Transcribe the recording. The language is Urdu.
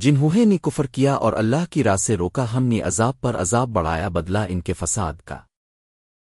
جنہوں نے کفر کیا اور اللہ کی راہ سے روکا، ہم نے عذاب پر عذاب بڑھایا، بدلہ ان کے فساد کا۔